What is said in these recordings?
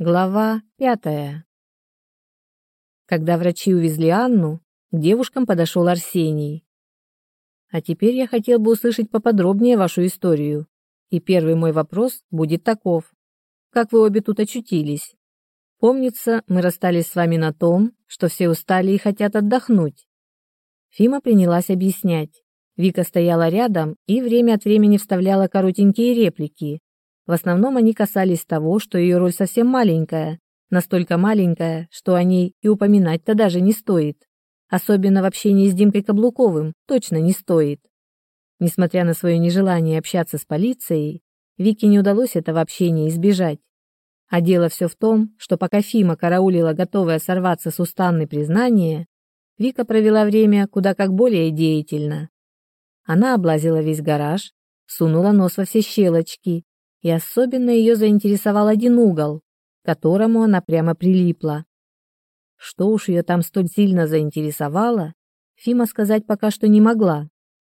Глава пятая. Когда врачи увезли Анну, к девушкам подошел Арсений. А теперь я хотел бы услышать поподробнее вашу историю. И первый мой вопрос будет таков. Как вы обе тут очутились? Помнится, мы расстались с вами на том, что все устали и хотят отдохнуть. Фима принялась объяснять. Вика стояла рядом и время от времени вставляла коротенькие реплики, в основном они касались того, что ее роль совсем маленькая, настолько маленькая, что о ней и упоминать-то даже не стоит. Особенно в общении с Димкой Каблуковым точно не стоит. Несмотря на свое нежелание общаться с полицией, Вике не удалось этого общения избежать. А дело все в том, что пока Фима караулила, готовая сорваться с устанной признания, Вика провела время куда как более деятельно. Она облазила весь гараж, сунула нос во все щелочки и особенно ее заинтересовал один угол, к которому она прямо прилипла. Что уж ее там столь сильно заинтересовало, Фима сказать пока что не могла,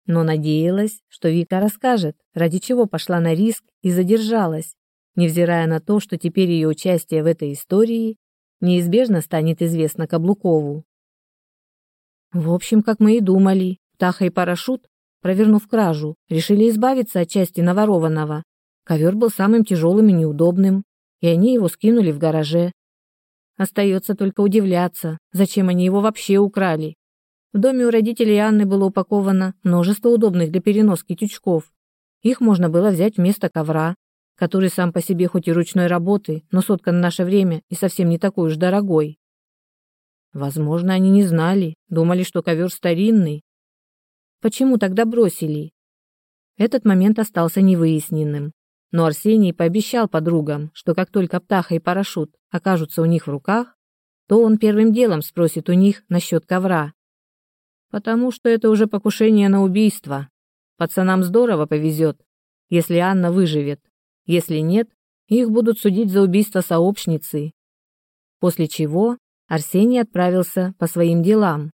но надеялась, что Вика расскажет, ради чего пошла на риск и задержалась, невзирая на то, что теперь ее участие в этой истории неизбежно станет известно Каблукову. В общем, как мы и думали, Птаха и Парашют, провернув кражу, решили избавиться от части наворованного Ковер был самым тяжелым и неудобным, и они его скинули в гараже. Остается только удивляться, зачем они его вообще украли. В доме у родителей Анны было упаковано множество удобных для переноски тючков. Их можно было взять вместо ковра, который сам по себе хоть и ручной работы, но соткан в наше время и совсем не такой уж дорогой. Возможно, они не знали, думали, что ковер старинный. Почему тогда бросили? Этот момент остался невыясненным. Но Арсений пообещал подругам, что как только птаха и парашют окажутся у них в руках, то он первым делом спросит у них насчет ковра. Потому что это уже покушение на убийство. Пацанам здорово повезет, если Анна выживет. Если нет, их будут судить за убийство сообщницы. После чего Арсений отправился по своим делам.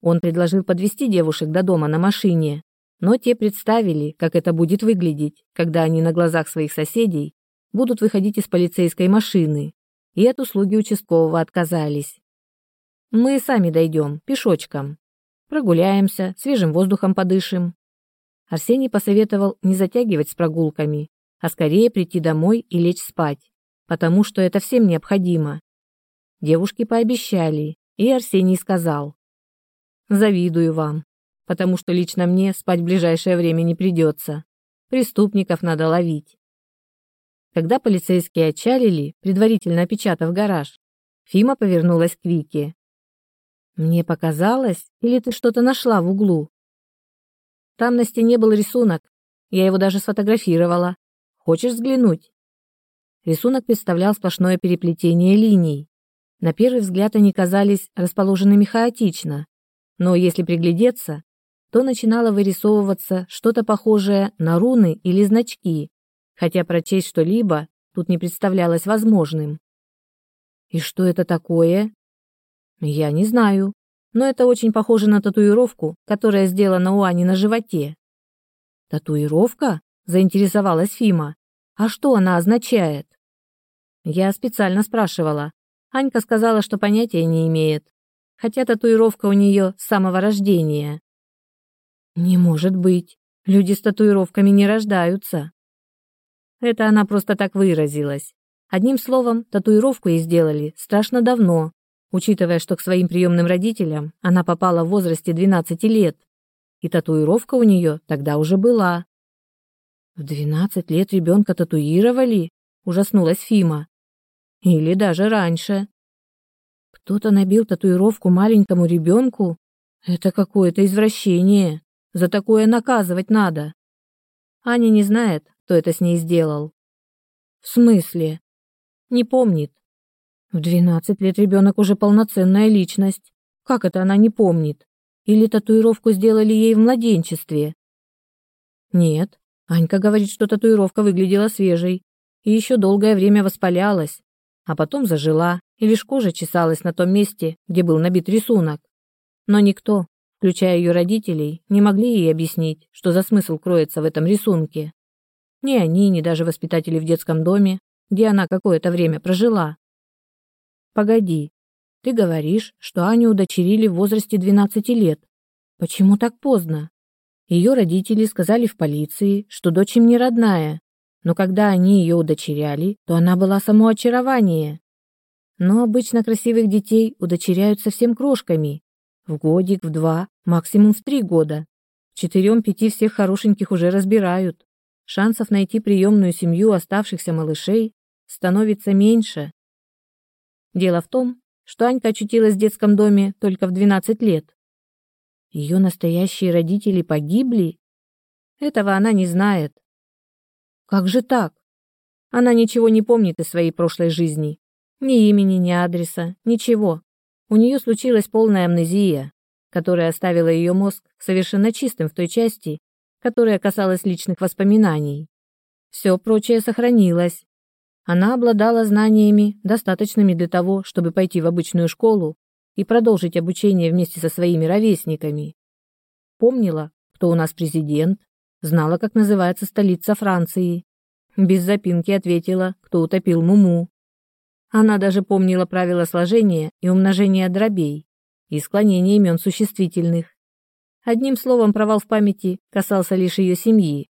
Он предложил подвести девушек до дома на машине, но те представили, как это будет выглядеть, когда они на глазах своих соседей будут выходить из полицейской машины, и от услуги участкового отказались. Мы сами дойдем, пешочком. Прогуляемся, свежим воздухом подышим. Арсений посоветовал не затягивать с прогулками, а скорее прийти домой и лечь спать, потому что это всем необходимо. Девушки пообещали, и Арсений сказал. «Завидую вам потому что лично мне спать в ближайшее время не придется. Преступников надо ловить. Когда полицейские отчалили, предварительно опечатав гараж, Фима повернулась к Вике. «Мне показалось, или ты что-то нашла в углу?» «Там на стене был рисунок. Я его даже сфотографировала. Хочешь взглянуть?» Рисунок представлял сплошное переплетение линий. На первый взгляд они казались расположенными хаотично, но если приглядеться, то начинало вырисовываться что-то похожее на руны или значки, хотя прочесть что-либо тут не представлялось возможным. И что это такое? Я не знаю, но это очень похоже на татуировку, которая сделана у Ани на животе. Татуировка? Заинтересовалась Фима. А что она означает? Я специально спрашивала. Анька сказала, что понятия не имеет, хотя татуировка у нее с самого рождения. Не может быть. Люди с татуировками не рождаются. Это она просто так выразилась. Одним словом, татуировку ей сделали страшно давно, учитывая, что к своим приемным родителям она попала в возрасте 12 лет. И татуировка у нее тогда уже была. В 12 лет ребенка татуировали? Ужаснулась Фима. Или даже раньше. Кто-то набил татуировку маленькому ребенку? Это какое-то извращение. За такое наказывать надо. Аня не знает, кто это с ней сделал. В смысле? Не помнит. В двенадцать лет ребенок уже полноценная личность. Как это она не помнит? Или татуировку сделали ей в младенчестве? Нет. Анька говорит, что татуировка выглядела свежей и еще долгое время воспалялась, а потом зажила, и лишь кожа чесалась на том месте, где был набит рисунок. Но никто, включая ее родителей, не могли ей объяснить, что за смысл кроется в этом рисунке. Ни они, ни даже воспитатели в детском доме, где она какое-то время прожила, Погоди. Ты говоришь, что Аню удочерили в возрасте 12 лет. Почему так поздно? Ее родители сказали в полиции, что дочь им не родная, но когда они ее удочеряли, то она была само очарование. Но обычно красивых детей удочеряют совсем крошками. В годик, в два, максимум в три года. Четырем-пяти всех хорошеньких уже разбирают. Шансов найти приемную семью оставшихся малышей становится меньше. Дело в том, что Анька очутилась в детском доме только в 12 лет. Ее настоящие родители погибли? Этого она не знает. Как же так? Она ничего не помнит из своей прошлой жизни. Ни имени, ни адреса, ничего. У нее случилась полная амнезия, которая оставила ее мозг совершенно чистым в той части, которая касалась личных воспоминаний. Все прочее сохранилось. Она обладала знаниями, достаточными для того, чтобы пойти в обычную школу и продолжить обучение вместе со своими ровесниками. Помнила, кто у нас президент, знала, как называется столица Франции. Без запинки ответила, кто утопил Муму. Она даже помнила правила сложения и умножения дробей и склонения имен существительных. Одним словом, провал в памяти касался лишь ее семьи,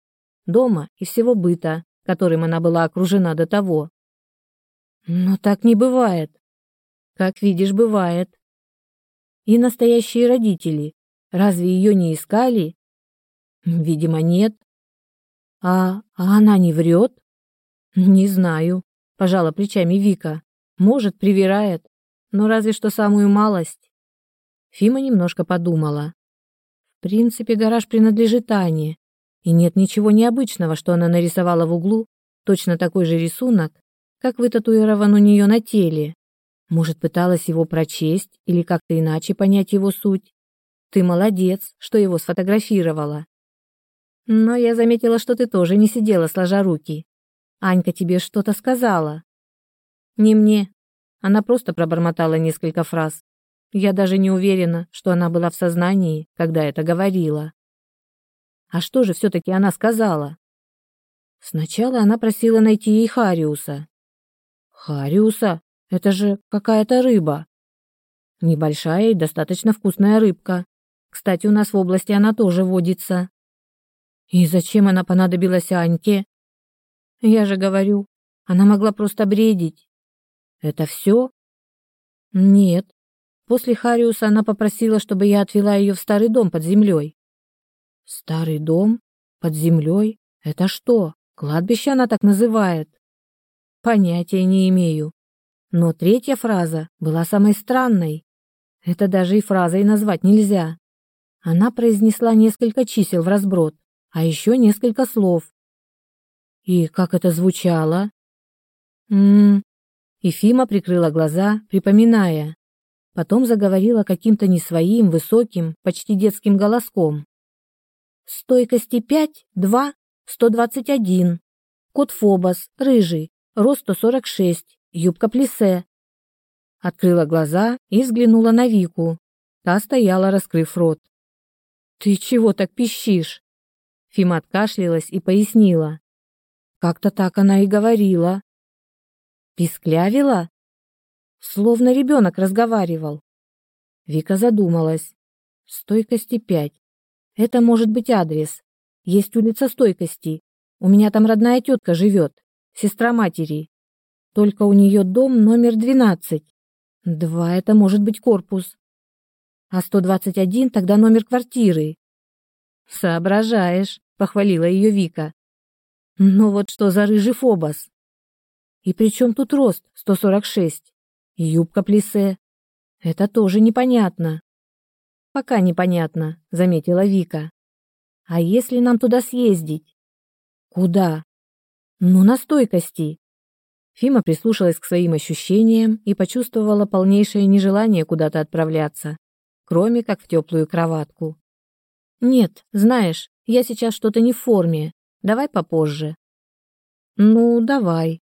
дома и всего быта, которым она была окружена до того. Но так не бывает. Как видишь, бывает. И настоящие родители, разве ее не искали? Видимо, нет. А, а она не врет? Не знаю, пожала плечами Вика. Может, привирает, но разве что самую малость. Фима немножко подумала. В принципе, гараж принадлежит Ане, и нет ничего необычного, что она нарисовала в углу точно такой же рисунок, как вытатуирован у нее на теле. Может, пыталась его прочесть или как-то иначе понять его суть. Ты молодец, что его сфотографировала. Но я заметила, что ты тоже не сидела сложа руки. Анька тебе что-то сказала. Не мне. Она просто пробормотала несколько фраз. Я даже не уверена, что она была в сознании, когда это говорила. А что же все-таки она сказала? Сначала она просила найти ей Хариуса. Хариуса? Это же какая-то рыба. Небольшая и достаточно вкусная рыбка. Кстати, у нас в области она тоже водится. И зачем она понадобилась Аньке? Я же говорю, она могла просто бредить. Это все? Нет. После Хариуса она попросила, чтобы я отвела ее в старый дом под землей. Старый дом? Под землей? Это что, кладбище она так называет? Понятия не имею. Но третья фраза была самой странной. Это даже и фразой назвать нельзя. Она произнесла несколько чисел в разброд, а еще несколько слов. И как это звучало? М, Ефима прикрыла глаза, припоминая. Потом заговорила каким-то не своим, высоким, почти детским голоском. Стойкости 5, 2, 121. Кот Фобос, рыжий, рост 146, юбка плесе. Открыла глаза и взглянула на Вику. Та стояла, раскрыв рот. «Ты чего так пищишь?» Фима откашлялась и пояснила. Как-то так она и говорила. Писклявила? Словно ребенок разговаривал. Вика задумалась. Стойкости пять. Это может быть адрес. Есть улица Стойкости. У меня там родная тетка живет, сестра матери. Только у нее дом номер двенадцать. Два – это может быть корпус. А 121 тогда номер квартиры. Соображаешь, похвалила ее Вика. Но вот что за рыжий фобос? И при чем тут рост 146? И юбка плесе? Это тоже непонятно. Пока непонятно, заметила Вика. А если нам туда съездить? Куда? Ну, на стойкости. Фима прислушалась к своим ощущениям и почувствовала полнейшее нежелание куда-то отправляться, кроме как в теплую кроватку. Нет, знаешь, я сейчас что-то не в форме. Давай попозже. Ну, давай,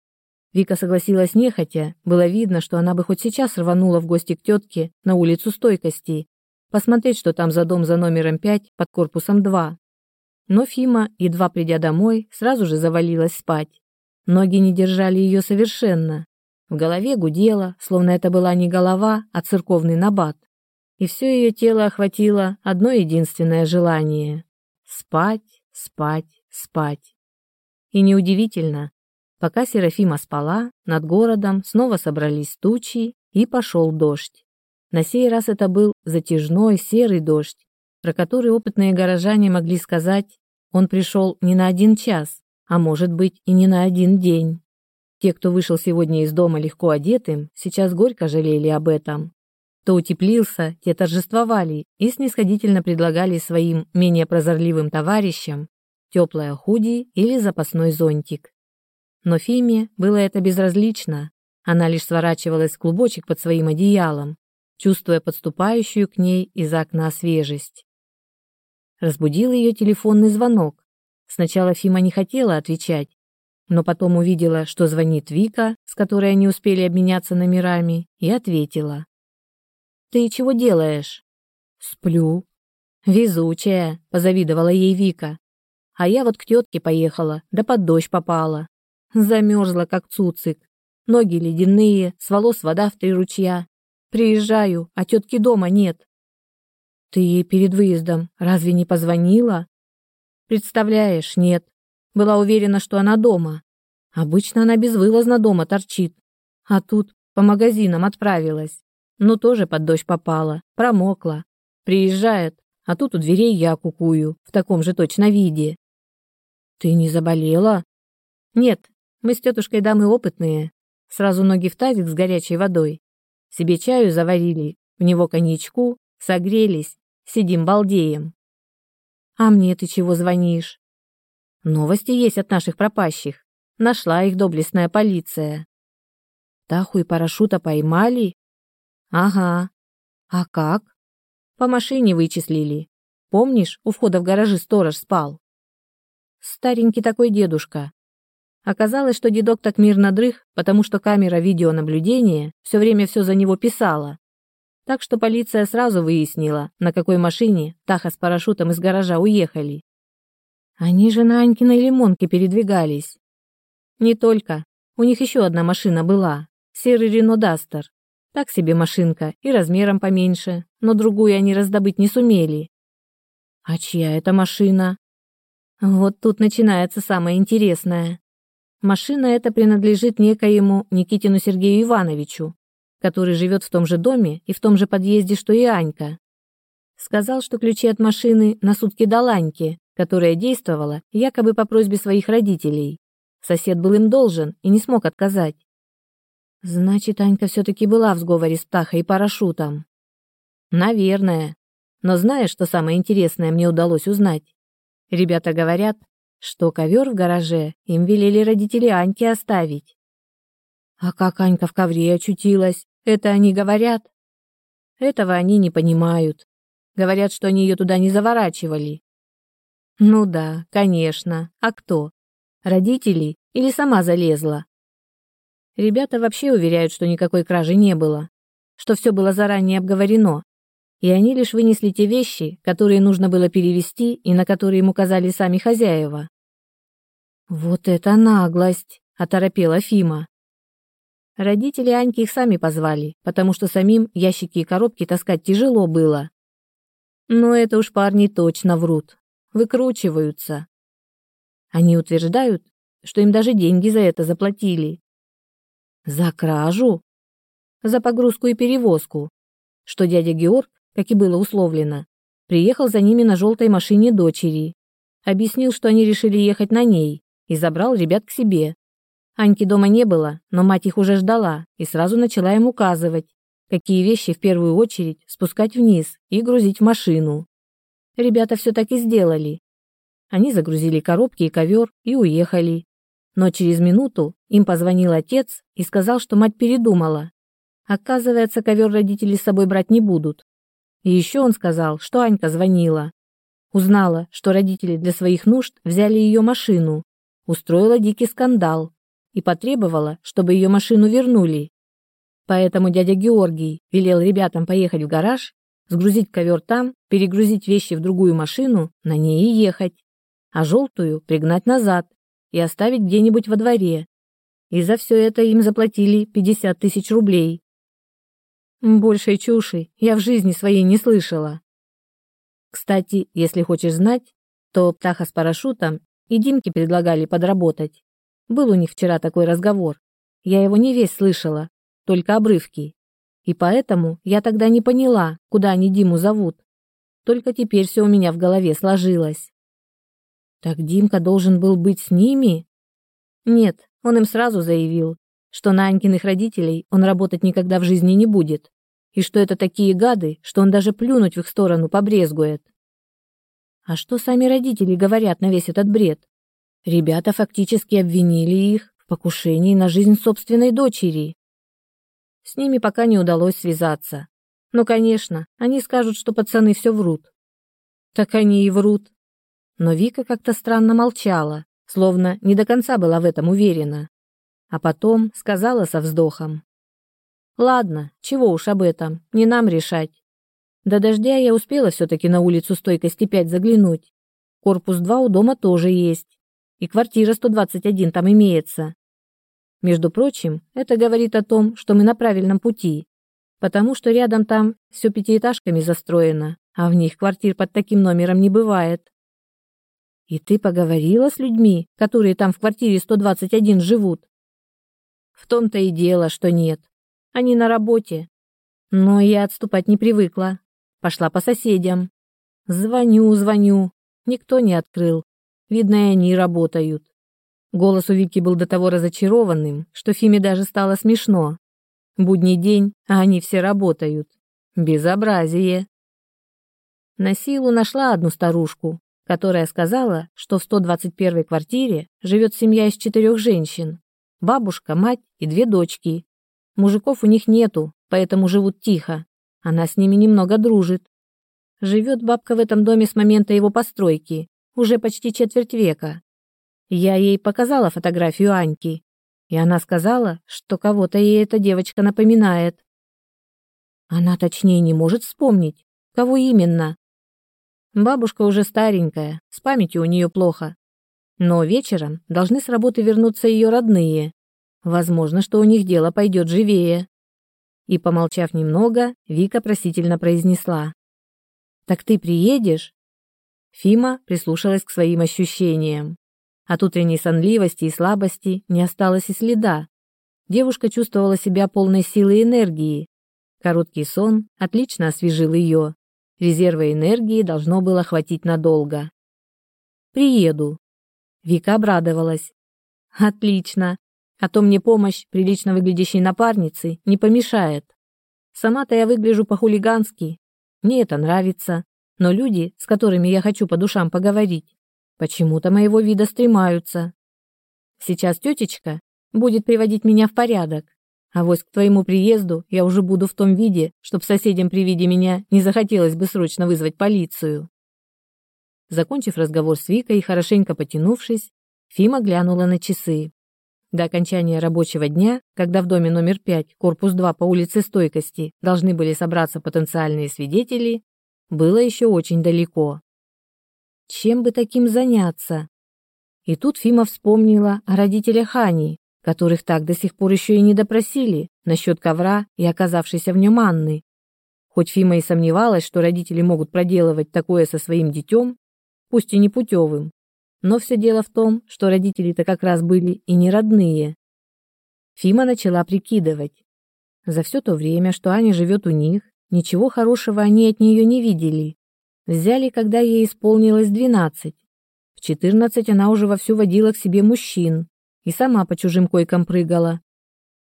Вика согласилась нехотя. Было видно, что она бы хоть сейчас рванула в гости к тетке на улицу стойкости, посмотреть, что там за дом за номером 5 под корпусом 2. Но Фима, едва придя домой, сразу же завалилась спать. Ноги не держали ее совершенно. В голове гудело, словно это была не голова, а церковный набат. И все ее тело охватило одно единственное желание — спать, спать, спать. И неудивительно, пока Серафима спала, над городом снова собрались тучи и пошел дождь. На сей раз это был затяжной серый дождь, про который опытные горожане могли сказать, он пришел не на один час, а может быть и не на один день. Те, кто вышел сегодня из дома легко одетым, сейчас горько жалели об этом. Кто утеплился, те торжествовали и снисходительно предлагали своим менее прозорливым товарищам теплое худи или запасной зонтик. Но Фиме было это безразлично. Она лишь сворачивалась в клубочек под своим одеялом, чувствуя подступающую к ней из окна свежесть. Разбудил ее телефонный звонок. Сначала Фима не хотела отвечать, но потом увидела, что звонит Вика, с которой они успели обменяться номерами, и ответила. «Ты чего делаешь?» «Сплю». «Везучая», — позавидовала ей Вика. «А я вот к тетке поехала, да под дождь попала. Замерзла, как цуцик. Ноги ледяные, с волос вода в три ручья. Приезжаю, а тетки дома нет». «Ты ей перед выездом разве не позвонила?» «Представляешь, нет. Была уверена, что она дома. Обычно она безвылазно дома торчит. А тут по магазинам отправилась. Но тоже под дождь попала, промокла. Приезжает, а тут у дверей я кукую, в таком же точно виде. Ты не заболела? Нет, мы с тетушкой дамы опытные. Сразу ноги в тазик с горячей водой. Себе чаю заварили, в него коньячку, согрелись, сидим балдеем. А мне ты чего звонишь? Новости есть от наших пропащих. Нашла их доблестная полиция. Таху и парашюта поймали? Ага. А как? По машине вычислили. Помнишь, у входа в гаражи сторож спал? Старенький такой дедушка. Оказалось, что дедок так мирно дрых, потому что камера видеонаблюдения все время все за него писала. Так что полиция сразу выяснила, на какой машине Таха с парашютом из гаража уехали. Они же на Анькиной лимонке передвигались. Не только. У них еще одна машина была. Серый Рено Дастер. Так себе машинка и размером поменьше, но другую они раздобыть не сумели. А чья это машина? Вот тут начинается самое интересное. Машина эта принадлежит некоему Никитину Сергею Ивановичу, который живет в том же доме и в том же подъезде, что и Анька. Сказал, что ключи от машины на сутки до Ланьки, которая действовала якобы по просьбе своих родителей. Сосед был им должен и не смог отказать. Значит, Анька все-таки была в сговоре с Птахой и парашютом. Наверное. Но знаешь, что самое интересное мне удалось узнать? Ребята говорят, что ковер в гараже им велели родители Аньки оставить. А как Анька в ковре очутилась, это они говорят? Этого они не понимают. Говорят, что они ее туда не заворачивали, ну да, конечно. А кто? Родители или сама залезла? Ребята вообще уверяют, что никакой кражи не было, что все было заранее обговорено, и они лишь вынесли те вещи, которые нужно было перевести и на которые им указали сами хозяева. Вот это наглость, оторопела Фима. Родители Аньки их сами позвали, потому что самим ящики и коробки таскать тяжело было. Но это уж парни точно врут выкручиваются. Они утверждают, что им даже деньги за это заплатили. За кражу? За погрузку и перевозку. Что дядя Георг, как и было условлено, приехал за ними на желтой машине дочери. Объяснил, что они решили ехать на ней, и забрал ребят к себе. Аньки дома не было, но мать их уже ждала и сразу начала им указывать, какие вещи в первую очередь спускать вниз и грузить в машину. Ребята все так и сделали. Они загрузили коробки и ковер и уехали. Но через минуту им позвонил отец и сказал, что мать передумала. Оказывается, ковер родители с собой брать не будут. И еще он сказал, что Анька звонила. Узнала, что родители для своих нужд взяли ее машину, устроила дикий скандал и потребовала, чтобы ее машину вернули. Поэтому дядя Георгий велел ребятам поехать в гараж сгрузить ковер там, перегрузить вещи в другую машину, на ней и ехать, а желтую пригнать назад и оставить где-нибудь во дворе. и за все это им заплатили 50 тысяч рублей. Большей чуши я в жизни своей не слышала. Кстати, если хочешь знать, то Птаха с парашютом и Димке предлагали подработать. Был у них вчера такой разговор. Я его не весь слышала, только обрывки. И поэтому я тогда не поняла, куда они Диму зовут. Только теперь все у меня в голове сложилось. Так Димка должен был быть с ними? Нет, он им сразу заявил, что на Анькиных родителей он работать никогда в жизни не будет, и что это такие гады, что он даже плюнуть в их сторону побрезгует. А что сами родители говорят на весь этот бред? Ребята фактически обвинили их в покушении на жизнь собственной дочери. С ними пока не удалось связаться. Но, конечно, они скажут, что пацаны все врут. Так они и врут. Но Вика как-то странно молчала, словно не до конца была в этом уверена. А потом сказала со вздохом. «Ладно, чего уж об этом, не нам решать. До дождя я успела все-таки на улицу стойкости 5 заглянуть. Корпус 2 у дома тоже есть. И квартира 121 там имеется. Между прочим, это говорит о том, что мы на правильном пути, потому что рядом там все пятиэтажками застроено, а в них квартир под таким номером не бывает. И ты поговорила с людьми, которые там в квартире 121 живут? В том-то и дело, что нет. Они на работе. Но я отступать не привыкла. Пошла по соседям. Звоню, звоню. Никто не открыл. Видно, и они работают. Голос у Вики был до того разочарованным, что Фиме даже стало смешно. Будний день, а они все работают. Безобразие. На силу нашла одну старушку, которая сказала, что в 121-й квартире живет семья из четырех женщин. Бабушка, мать и две дочки. Мужиков у них нету, поэтому живут тихо. Она с ними немного дружит. Живет бабка в этом доме с момента его постройки, уже почти четверть века. Я ей показала фотографию Аньки, и она сказала, что кого-то ей эта девочка напоминает. Она точнее не может вспомнить, кого именно. Бабушка уже старенькая, с памятью у нее плохо. Но вечером должны с работы вернуться ее родные. Возможно, что у них дело пойдет живее. И, помолчав немного, Вика просительно произнесла. «Так ты приедешь?» Фима прислушалась к своим ощущениям. От утренней сонливости и слабости не осталось и следа. Девушка чувствовала себя полной силы и энергии. Короткий сон отлично освежил ее. Резерва энергии должно было хватить надолго. «Приеду». Вика обрадовалась. «Отлично. А то мне помощь прилично выглядящей напарницы не помешает. Сама-то я выгляжу по-хулигански. Мне это нравится. Но люди, с которыми я хочу по душам поговорить, почему-то моего вида стремаются. Сейчас тетечка будет приводить меня в порядок, а вот к твоему приезду я уже буду в том виде, чтоб соседям при виде меня не захотелось бы срочно вызвать полицию. Закончив разговор с Викой и хорошенько потянувшись, Фима глянула на часы. До окончания рабочего дня, когда в доме номер 5, корпус 2 по улице Стойкости, должны были собраться потенциальные свидетели, было еще очень далеко. Чем бы таким заняться? И тут Фима вспомнила о родителях Ани, которых так до сих пор еще и не допросили насчет ковра и оказавшейся в нем Анны. Хоть Фима и сомневалась, что родители могут проделывать такое со своим детем, пусть и не путевым, но все дело в том, что родители-то как раз были и не родные. Фима начала прикидывать. За все то время, что Аня живет у них, ничего хорошего они от нее не видели. Взяли, когда ей исполнилось двенадцать. В четырнадцать она уже вовсю водила к себе мужчин и сама по чужим койкам прыгала.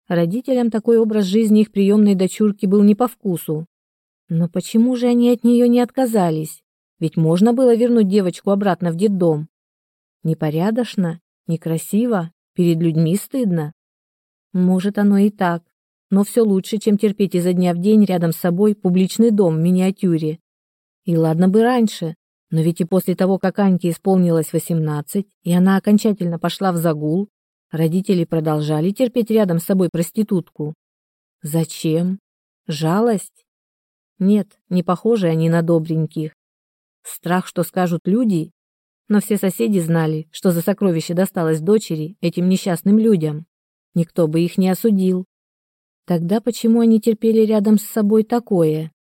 Родителям такой образ жизни их приемной дочурки был не по вкусу. Но почему же они от нее не отказались? Ведь можно было вернуть девочку обратно в детдом. Непорядочно, некрасиво, перед людьми стыдно. Может, оно и так, но все лучше, чем терпеть изо дня в день рядом с собой публичный дом в миниатюре, и ладно бы раньше, но ведь и после того, как Аньке исполнилось 18, и она окончательно пошла в загул, родители продолжали терпеть рядом с собой проститутку. Зачем? Жалость? Нет, не похожи они на добреньких. Страх, что скажут люди, но все соседи знали, что за сокровище досталось дочери этим несчастным людям. никто бы их не осудил. Тогда почему они терпели рядом с собой такое?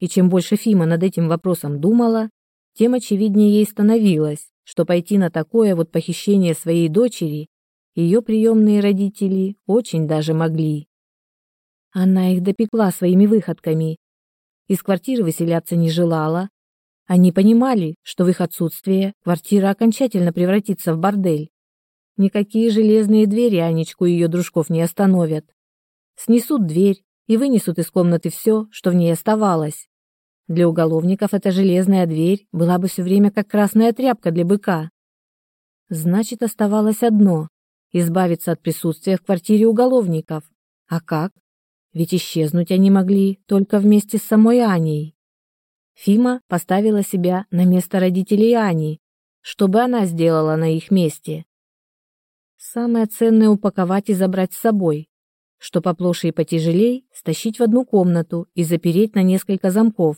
И чем больше Фима над этим вопросом думала, тем очевиднее ей становилось, что пойти на такое вот похищение своей дочери ее приемные родители очень даже могли. Она их допекла своими выходками. Из квартиры выселяться не желала. Они понимали, что в их отсутствие квартира окончательно превратится в бордель. Никакие железные двери Анечку и ее дружков не остановят. Снесут дверь и вынесут из комнаты все, что в ней оставалось. Для уголовников эта железная дверь была бы все время как красная тряпка для быка. Значит, оставалось одно – избавиться от присутствия в квартире уголовников. А как? Ведь исчезнуть они могли только вместе с самой Аней. Фима поставила себя на место родителей Ани, чтобы она сделала на их месте. Самое ценное упаковать и забрать с собой, что поплоше и потяжелей стащить в одну комнату и запереть на несколько замков,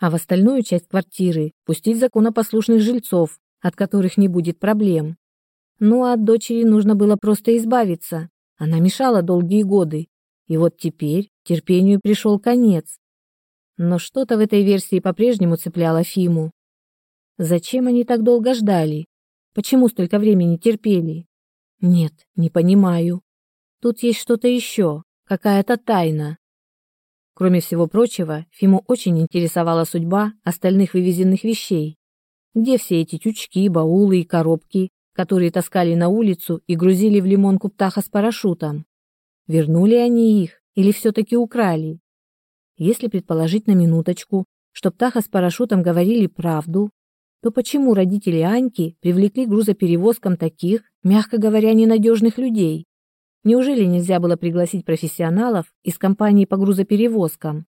а в остальную часть квартиры пустить законопослушных жильцов, от которых не будет проблем. Ну а от дочери нужно было просто избавиться, она мешала долгие годы, и вот теперь терпению пришел конец. Но что-то в этой версии по-прежнему цепляло Фиму. Зачем они так долго ждали? Почему столько времени терпели? Нет, не понимаю. Тут есть что-то еще, какая-то тайна. Кроме всего прочего, Фиму очень интересовала судьба остальных вывезенных вещей. Где все эти тючки, баулы и коробки, которые таскали на улицу и грузили в лимонку птаха с парашютом? Вернули они их или все-таки украли? Если предположить на минуточку, что Птаха с парашютом говорили правду, то почему родители Аньки привлекли грузоперевозкам таких, мягко говоря, ненадежных людей? Неужели нельзя было пригласить профессионалов из компании по грузоперевозкам?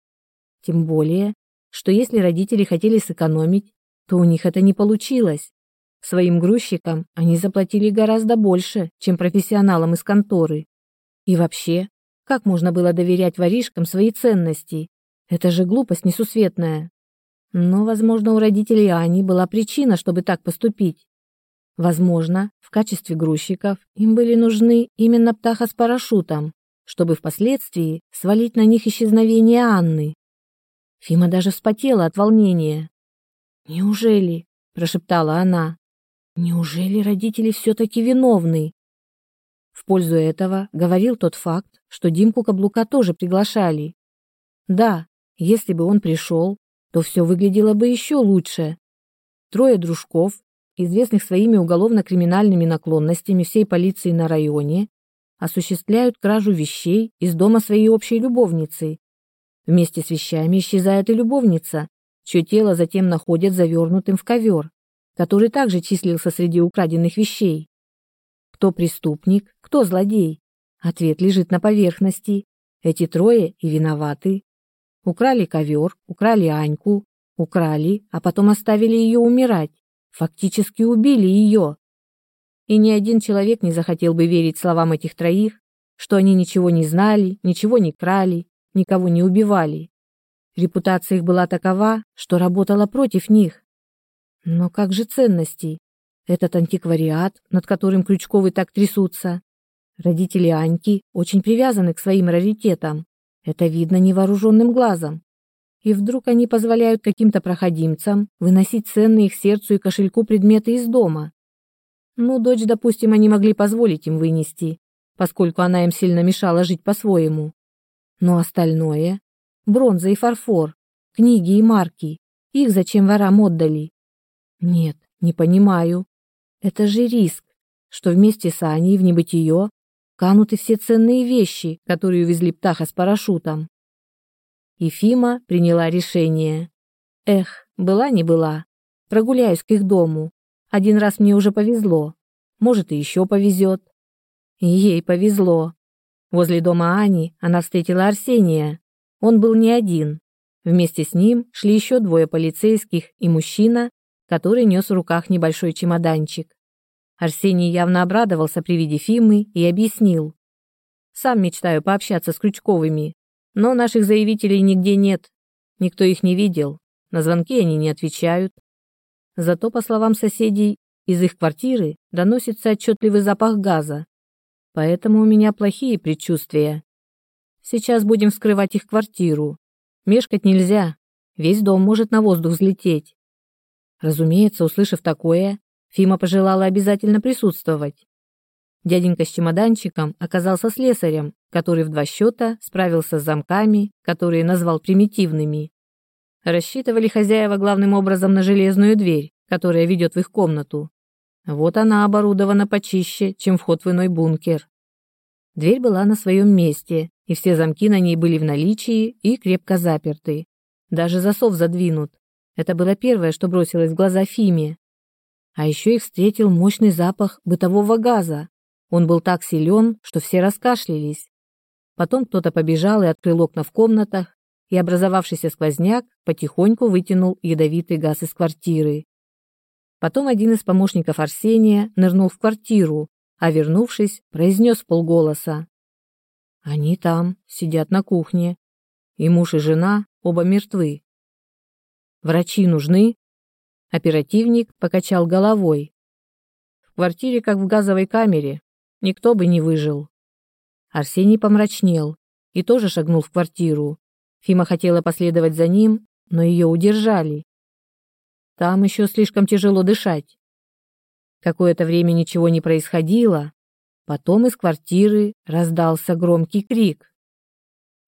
Тем более, что если родители хотели сэкономить, то у них это не получилось. Своим грузчикам они заплатили гораздо больше, чем профессионалам из конторы. И вообще, как можно было доверять воришкам свои ценности? Это же глупость несусветная. Но, возможно, у родителей Ани была причина, чтобы так поступить. Возможно, в качестве грузчиков им были нужны именно птаха с парашютом, чтобы впоследствии свалить на них исчезновение Анны. Фима даже вспотела от волнения. «Неужели?» – прошептала она. «Неужели родители все-таки виновны?» В пользу этого говорил тот факт, что Димку Каблука тоже приглашали. Да, если бы он пришел, то все выглядело бы еще лучше. Трое дружков, известных своими уголовно-криминальными наклонностями всей полиции на районе, осуществляют кражу вещей из дома своей общей любовницы. Вместе с вещами исчезает и любовница, чье тело затем находят завернутым в ковер, который также числился среди украденных вещей. Кто преступник, кто злодей? Ответ лежит на поверхности. Эти трое и виноваты. Украли ковер, украли Аньку, украли, а потом оставили ее умирать. Фактически убили ее. И ни один человек не захотел бы верить словам этих троих, что они ничего не знали, ничего не крали, никого не убивали. Репутация их была такова, что работала против них. Но как же ценности? Этот антиквариат, над которым Крючковы так трясутся. Родители Аньки очень привязаны к своим раритетам. Это видно невооруженным глазом. И вдруг они позволяют каким-то проходимцам выносить ценные их сердцу и кошельку предметы из дома. Ну, дочь, допустим, они могли позволить им вынести, поскольку она им сильно мешала жить по-своему. Но остальное — бронза и фарфор, книги и марки — их зачем ворам отдали? Нет, не понимаю. Это же риск, что вместе с Аней в небытие канут и все ценные вещи, которые увезли птаха с парашютом. Ефима приняла решение. Эх, была не была. Прогуляюсь к их дому. Один раз мне уже повезло. Может, и еще повезет. ей повезло. Возле дома Ани она встретила Арсения. Он был не один. Вместе с ним шли еще двое полицейских и мужчина, который нес в руках небольшой чемоданчик. Арсений явно обрадовался при виде Фимы и объяснил. «Сам мечтаю пообщаться с Крючковыми, но наших заявителей нигде нет. Никто их не видел, на звонки они не отвечают. Зато, по словам соседей, из их квартиры доносится отчетливый запах газа. Поэтому у меня плохие предчувствия. Сейчас будем вскрывать их квартиру. Мешкать нельзя. Весь дом может на воздух взлететь. Разумеется, услышав такое, Фима пожелала обязательно присутствовать. Дяденька с чемоданчиком оказался слесарем, который в два счета справился с замками, которые назвал примитивными. Рассчитывали хозяева главным образом на железную дверь, которая ведет в их комнату. Вот она оборудована почище, чем вход в иной бункер. Дверь была на своем месте, и все замки на ней были в наличии и крепко заперты. Даже засов задвинут. Это было первое, что бросилось в глаза Фиме. А еще их встретил мощный запах бытового газа. Он был так силен, что все раскашлялись. Потом кто-то побежал и открыл окна в комнатах, и образовавшийся сквозняк потихоньку вытянул ядовитый газ из квартиры. Потом один из помощников Арсения нырнул в квартиру, а вернувшись, произнес полголоса. «Они там, сидят на кухне. И муж, и жена оба мертвы. Врачи нужны?» Оперативник покачал головой. «В квартире, как в газовой камере, никто бы не выжил». Арсений помрачнел и тоже шагнул в квартиру. Фима хотела последовать за ним, но ее удержали. Там еще слишком тяжело дышать. Какое-то время ничего не происходило. Потом из квартиры раздался громкий крик.